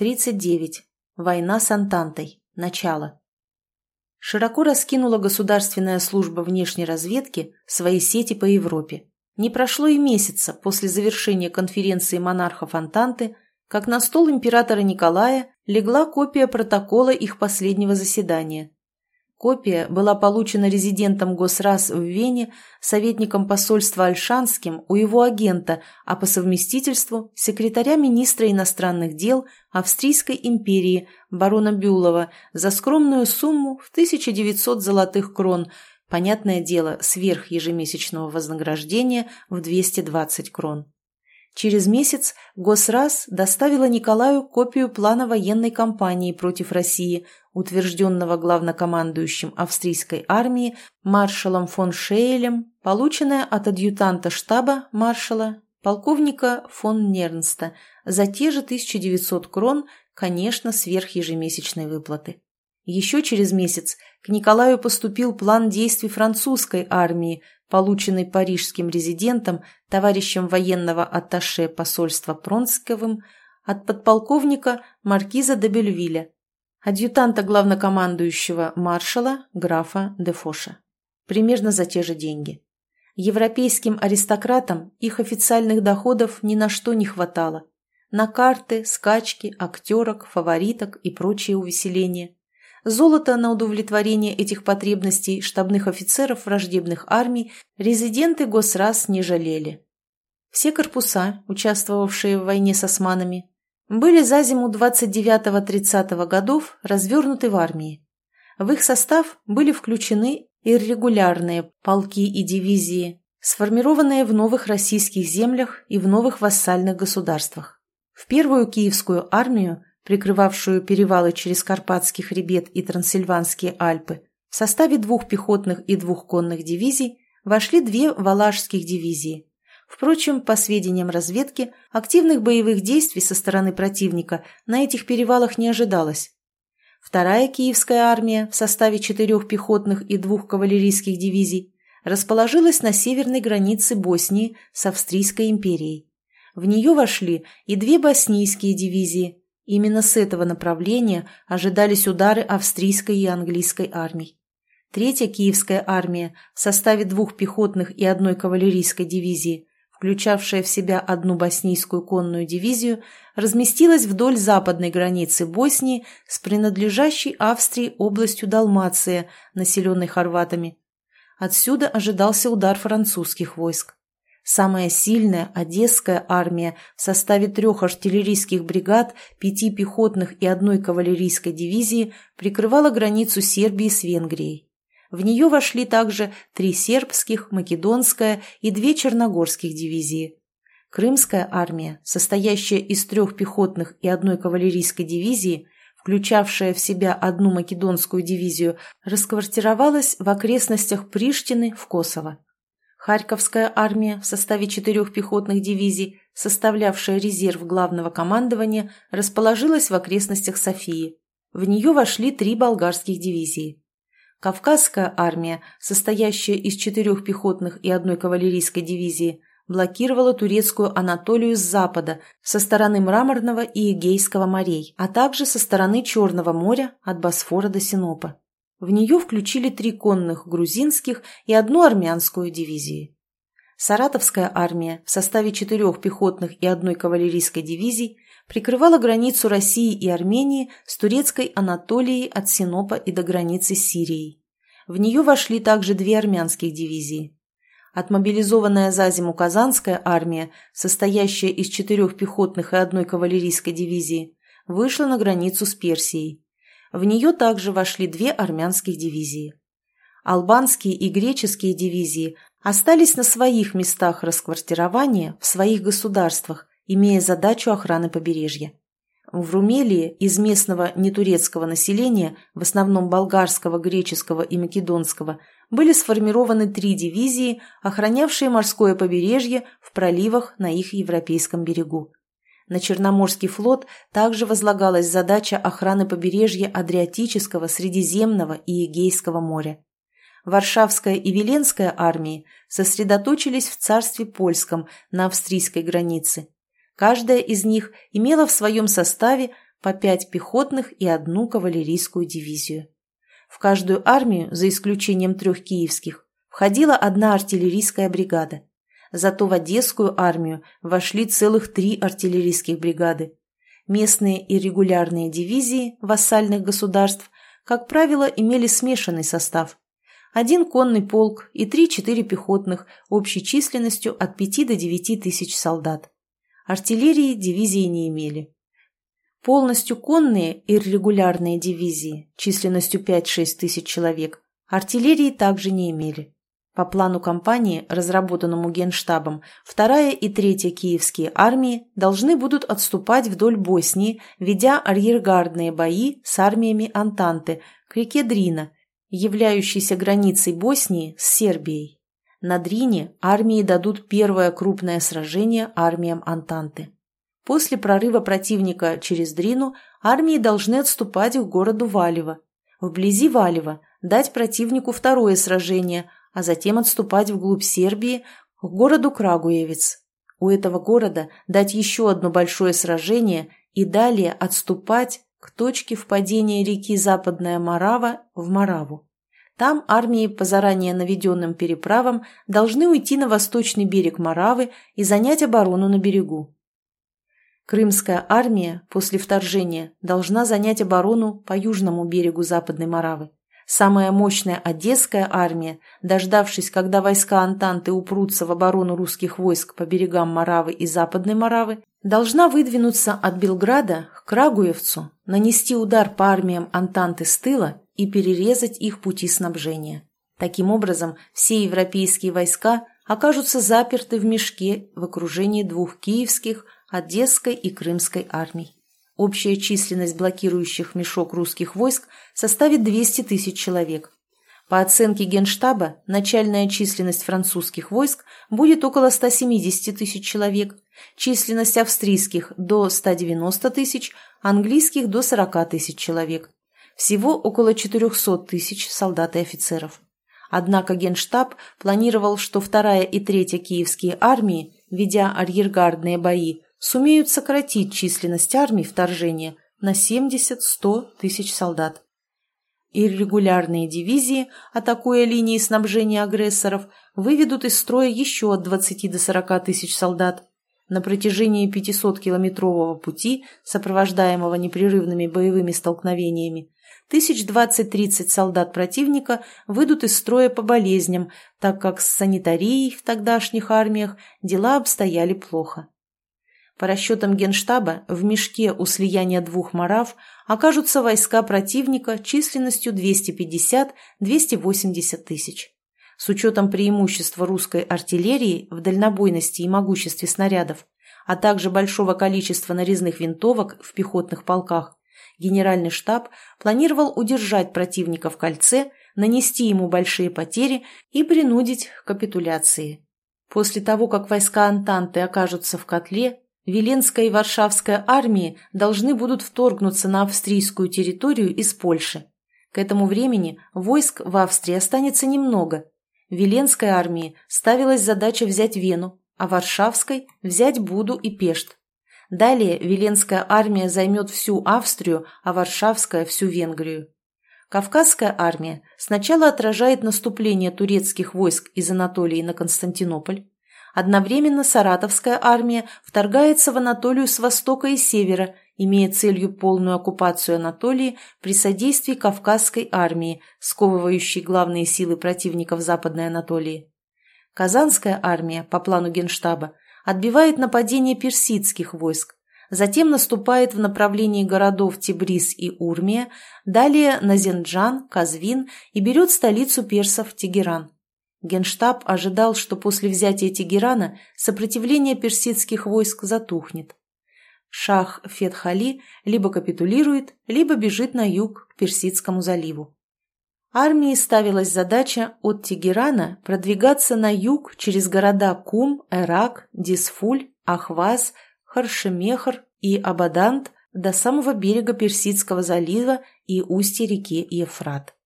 39. Война с Антантой. Начало. Широко раскинула Государственная служба внешней разведки свои сети по Европе. Не прошло и месяца после завершения конференции монархов Антанты, как на стол императора Николая легла копия протокола их последнего заседания. Копия была получена резидентом Госрас в Вене, советником посольства Альшанским у его агента, а по совместительству секретаря министра иностранных дел Австрийской империи барона Бюлова за скромную сумму в 1900 золотых крон, понятное дело, сверх ежемесячного вознаграждения в 220 крон. Через месяц Госрас доставила Николаю копию плана военной кампании против России, утвержденного главнокомандующим австрийской армии маршалом фон Шейлем, полученная от адъютанта штаба маршала полковника фон Нернста за те же 1900 крон, конечно, сверх ежемесячной выплаты. Еще через месяц к Николаю поступил план действий французской армии, полученный парижским резидентом, товарищем военного атташе посольства Пронсковым, от подполковника маркиза де Бельвиля, адъютанта главнокомандующего маршала графа де Фоша. Примерно за те же деньги. Европейским аристократам их официальных доходов ни на что не хватало. На карты, скачки, актерок, фавориток и прочие увеселения. Золото на удовлетворение этих потребностей штабных офицеров враждебных армий резиденты Госрас не жалели. Все корпуса, участвовавшие в войне с османами, были за зиму 29-30 годов развернуты в армии. В их состав были включены иррегулярные полки и дивизии, сформированные в новых российских землях и в новых вассальных государствах. В первую киевскую армию прикрывавшую перевалы через Карпатский хребет и Трансильванские Альпы, в составе двух пехотных и двух конных дивизий вошли две валашских дивизии. Впрочем, по сведениям разведки, активных боевых действий со стороны противника на этих перевалах не ожидалось. Вторая киевская армия в составе четырех пехотных и двух кавалерийских дивизий расположилась на северной границе Боснии с Австрийской империей. В нее вошли и две боснийские дивизии, Именно с этого направления ожидались удары австрийской и английской армий. Третья Киевская армия в составе двух пехотных и одной кавалерийской дивизии, включавшая в себя одну боснийскую конную дивизию, разместилась вдоль западной границы Боснии с принадлежащей Австрии областью Далмация, населенной хорватами. Отсюда ожидался удар французских войск. Самая сильная Одесская армия в составе трех артиллерийских бригад, пяти пехотных и одной кавалерийской дивизии прикрывала границу Сербии с Венгрией. В нее вошли также три сербских, македонская и две черногорских дивизии. Крымская армия, состоящая из трех пехотных и одной кавалерийской дивизии, включавшая в себя одну македонскую дивизию, расквартировалась в окрестностях Приштины в Косово. Харьковская армия в составе четырех пехотных дивизий, составлявшая резерв главного командования, расположилась в окрестностях Софии. В нее вошли три болгарских дивизии. Кавказская армия, состоящая из четырех пехотных и одной кавалерийской дивизии, блокировала турецкую Анатолию с запада, со стороны Мраморного и Эгейского морей, а также со стороны Черного моря от Босфора до Синопа. В нее включили три конных грузинских и одну армянскую дивизии. Саратовская армия в составе четырех пехотных и одной кавалерийской дивизий прикрывала границу России и Армении с турецкой Анатолией от Синопа и до границы с Сирией. В нее вошли также две армянских дивизии. Отмобилизованная за зиму Казанская армия, состоящая из четырех пехотных и одной кавалерийской дивизии, вышла на границу с Персией. В нее также вошли две армянских дивизии. Албанские и греческие дивизии остались на своих местах расквартирования в своих государствах, имея задачу охраны побережья. В Румелии из местного нетурецкого населения, в основном болгарского, греческого и македонского, были сформированы три дивизии, охранявшие морское побережье в проливах на их европейском берегу. На Черноморский флот также возлагалась задача охраны побережья Адриатического, Средиземного и Эгейского моря. Варшавская и Веленская армии сосредоточились в царстве польском на австрийской границе. Каждая из них имела в своем составе по пять пехотных и одну кавалерийскую дивизию. В каждую армию, за исключением трех киевских, входила одна артиллерийская бригада. Зато в Одесскую армию вошли целых три артиллерийских бригады. Местные и регулярные дивизии вассальных государств, как правило, имели смешанный состав. Один конный полк и три-четыре пехотных общей численностью от 5 до 9 тысяч солдат. Артиллерии дивизии не имели. Полностью конные и регулярные дивизии численностью 5-6 тысяч человек артиллерии также не имели. По плану кампании, разработанному Генштабом, вторая и третья киевские армии должны будут отступать вдоль Боснии, ведя арьергардные бои с армиями Антанты к реке Дрина, являющейся границей Боснии с Сербией. На Дрине армии дадут первое крупное сражение армиям Антанты. После прорыва противника через Дрину армии должны отступать к городу Валево. Вблизи Валева дать противнику второе сражение, а затем отступать вглубь Сербии к городу Крагуевец. У этого города дать еще одно большое сражение и далее отступать к точке впадения реки Западная Марава в Мараву. Там армии по заранее наведенным переправам должны уйти на восточный берег Маравы и занять оборону на берегу. Крымская армия после вторжения должна занять оборону по южному берегу Западной Маравы. Самая мощная Одесская армия, дождавшись, когда войска Антанты упрутся в оборону русских войск по берегам Маравы и Западной Маравы, должна выдвинуться от Белграда к Крагуевцу, нанести удар по армиям Антанты с тыла и перерезать их пути снабжения. Таким образом, все европейские войска окажутся заперты в мешке в окружении двух киевских, Одесской и Крымской армий. Общая численность блокирующих мешок русских войск составит 200 тысяч человек. По оценке Генштаба, начальная численность французских войск будет около 170 тысяч человек, численность австрийских – до 190 тысяч, английских – до 40 тысяч человек. Всего около 400 тысяч солдат и офицеров. Однако Генштаб планировал, что вторая и третья киевские армии, ведя арьергардные бои, сумеют сократить численность армий вторжения на 70-100 тысяч солдат. Иррегулярные дивизии, атакуя линии снабжения агрессоров, выведут из строя еще от 20 до 40 тысяч солдат. На протяжении 500-километрового пути, сопровождаемого непрерывными боевыми столкновениями, тысяч двадцать-тридцать солдат противника выйдут из строя по болезням, так как с санитарией в тогдашних армиях дела обстояли плохо. По расчетам Генштаба, в мешке у слияния двух морав окажутся войска противника численностью 250-280 тысяч. С учетом преимущества русской артиллерии в дальнобойности и могуществе снарядов, а также большого количества нарезных винтовок в пехотных полках, Генеральный штаб планировал удержать противника в кольце, нанести ему большие потери и принудить к капитуляции. После того, как войска Антанты окажутся в котле, Веленская и Варшавская армии должны будут вторгнуться на австрийскую территорию из Польши. К этому времени войск в Австрии останется немного. Веленской армии ставилась задача взять Вену, а Варшавской – взять Буду и Пешт. Далее Веленская армия займет всю Австрию, а Варшавская – всю Венгрию. Кавказская армия сначала отражает наступление турецких войск из Анатолии на Константинополь. Одновременно Саратовская армия вторгается в Анатолию с востока и севера, имея целью полную оккупацию Анатолии при содействии Кавказской армии, сковывающей главные силы противников Западной Анатолии. Казанская армия, по плану Генштаба, отбивает нападение персидских войск, затем наступает в направлении городов Тибрис и Урмия, далее на Зенджан, Казвин и берет столицу персов Тегеран. Генштаб ожидал, что после взятия Тегерана сопротивление персидских войск затухнет. Шах Фетхали либо капитулирует, либо бежит на юг к Персидскому заливу. Армии ставилась задача от Тегерана продвигаться на юг через города Кум, Эрак, Дисфуль, Ахваз, Харшемехр и Абадант до самого берега Персидского залива и устья реки Ефрат.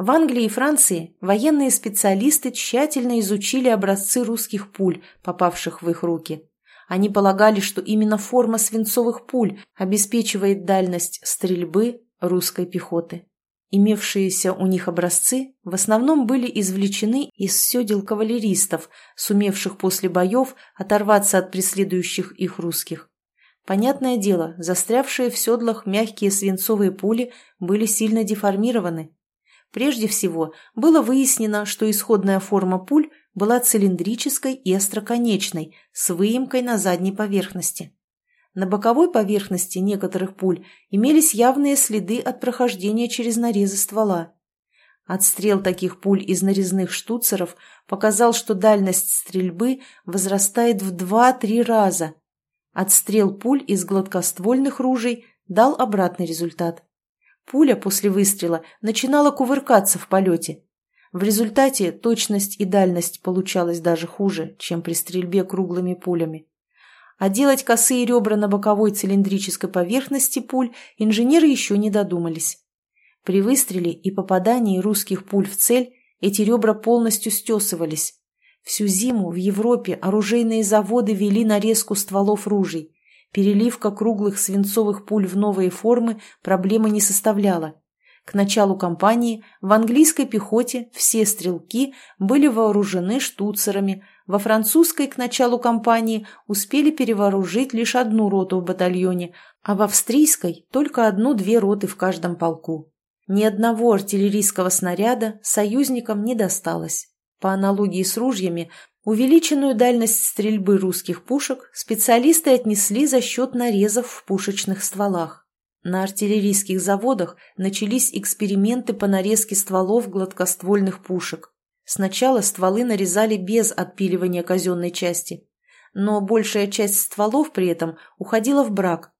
В Англии и Франции военные специалисты тщательно изучили образцы русских пуль, попавших в их руки. Они полагали, что именно форма свинцовых пуль обеспечивает дальность стрельбы русской пехоты. Имевшиеся у них образцы в основном были извлечены из седел кавалеристов, сумевших после боев оторваться от преследующих их русских. Понятное дело, застрявшие в седлах мягкие свинцовые пули были сильно деформированы. Прежде всего, было выяснено, что исходная форма пуль была цилиндрической и остроконечной, с выемкой на задней поверхности. На боковой поверхности некоторых пуль имелись явные следы от прохождения через нарезы ствола. Отстрел таких пуль из нарезных штуцеров показал, что дальность стрельбы возрастает в 2-3 раза. Отстрел пуль из гладкоствольных ружей дал обратный результат. Пуля после выстрела начинала кувыркаться в полете. В результате точность и дальность получалась даже хуже, чем при стрельбе круглыми пулями. А делать косые ребра на боковой цилиндрической поверхности пуль инженеры еще не додумались. При выстреле и попадании русских пуль в цель эти ребра полностью стесывались. Всю зиму в Европе оружейные заводы вели нарезку стволов ружей. Переливка круглых свинцовых пуль в новые формы проблемы не составляла. К началу кампании в английской пехоте все стрелки были вооружены штуцерами, во французской к началу кампании успели перевооружить лишь одну роту в батальоне, а в австрийской только одну-две роты в каждом полку. Ни одного артиллерийского снаряда союзникам не досталось. По аналогии с ружьями, увеличенную дальность стрельбы русских пушек специалисты отнесли за счет нарезов в пушечных стволах. На артиллерийских заводах начались эксперименты по нарезке стволов гладкоствольных пушек. Сначала стволы нарезали без отпиливания казенной части, но большая часть стволов при этом уходила в брак.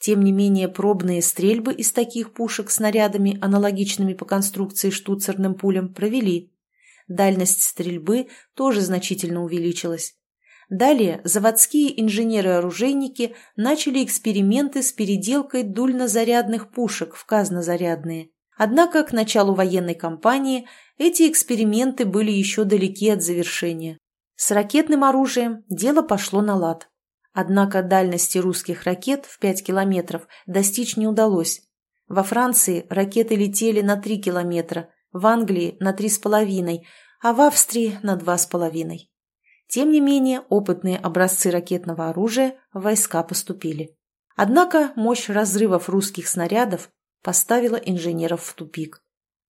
Тем не менее, пробные стрельбы из таких пушек снарядами, аналогичными по конструкции штуцерным пулям, провели. Дальность стрельбы тоже значительно увеличилась. Далее заводские инженеры-оружейники начали эксперименты с переделкой дульнозарядных пушек в казнозарядные. Однако к началу военной кампании эти эксперименты были еще далеки от завершения. С ракетным оружием дело пошло на лад. Однако дальности русских ракет в 5 километров достичь не удалось. Во Франции ракеты летели на 3 километра, в Англии на 3,5, а в Австрии на 2,5. Тем не менее, опытные образцы ракетного оружия в войска поступили. Однако мощь разрывов русских снарядов поставила инженеров в тупик.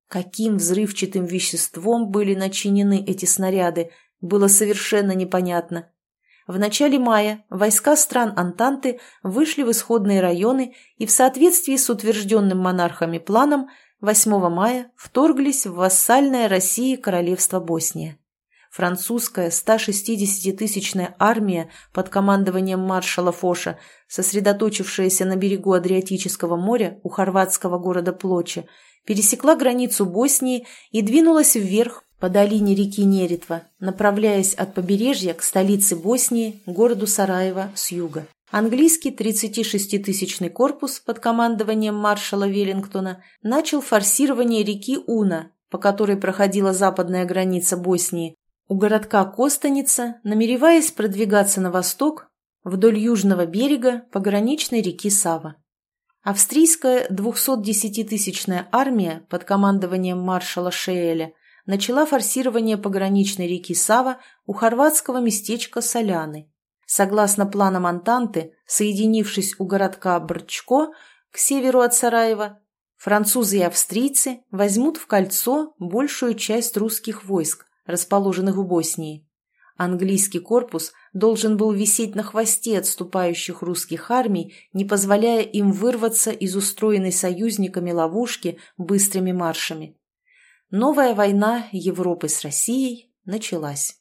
Каким взрывчатым веществом были начинены эти снаряды, было совершенно непонятно. В начале мая войска стран Антанты вышли в исходные районы и в соответствии с утвержденным монархами планом 8 мая вторглись в вассальное России королевство Босния. Французская 160-тысячная армия под командованием маршала Фоша, сосредоточившаяся на берегу Адриатического моря у хорватского города Плоча, пересекла границу Боснии и двинулась вверх по долине реки Неретва, направляясь от побережья к столице Боснии, городу Сараево с юга. Английский 36-тысячный корпус под командованием маршала Веллингтона начал форсирование реки Уна, по которой проходила западная граница Боснии, у городка Костаница, намереваясь продвигаться на восток, вдоль южного берега пограничной реки Сава. Австрийская 210-тысячная армия под командованием маршала Шеэля начала форсирование пограничной реки Сава у хорватского местечка Соляны. Согласно планам Антанты, соединившись у городка Брчко к северу от Сараева, французы и австрийцы возьмут в кольцо большую часть русских войск, расположенных в Боснии. Английский корпус должен был висеть на хвосте отступающих русских армий, не позволяя им вырваться из устроенной союзниками ловушки быстрыми маршами. Новая война Европы с Россией началась.